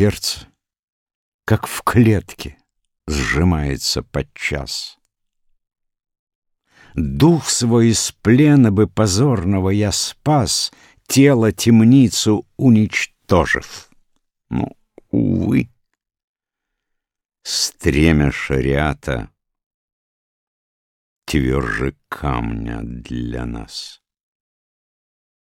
Сердце, как в клетке, сжимается подчас. Дух свой из плена бы позорного я спас, Тело темницу уничтожив. Ну, увы, стремя шариата Тверже камня для нас.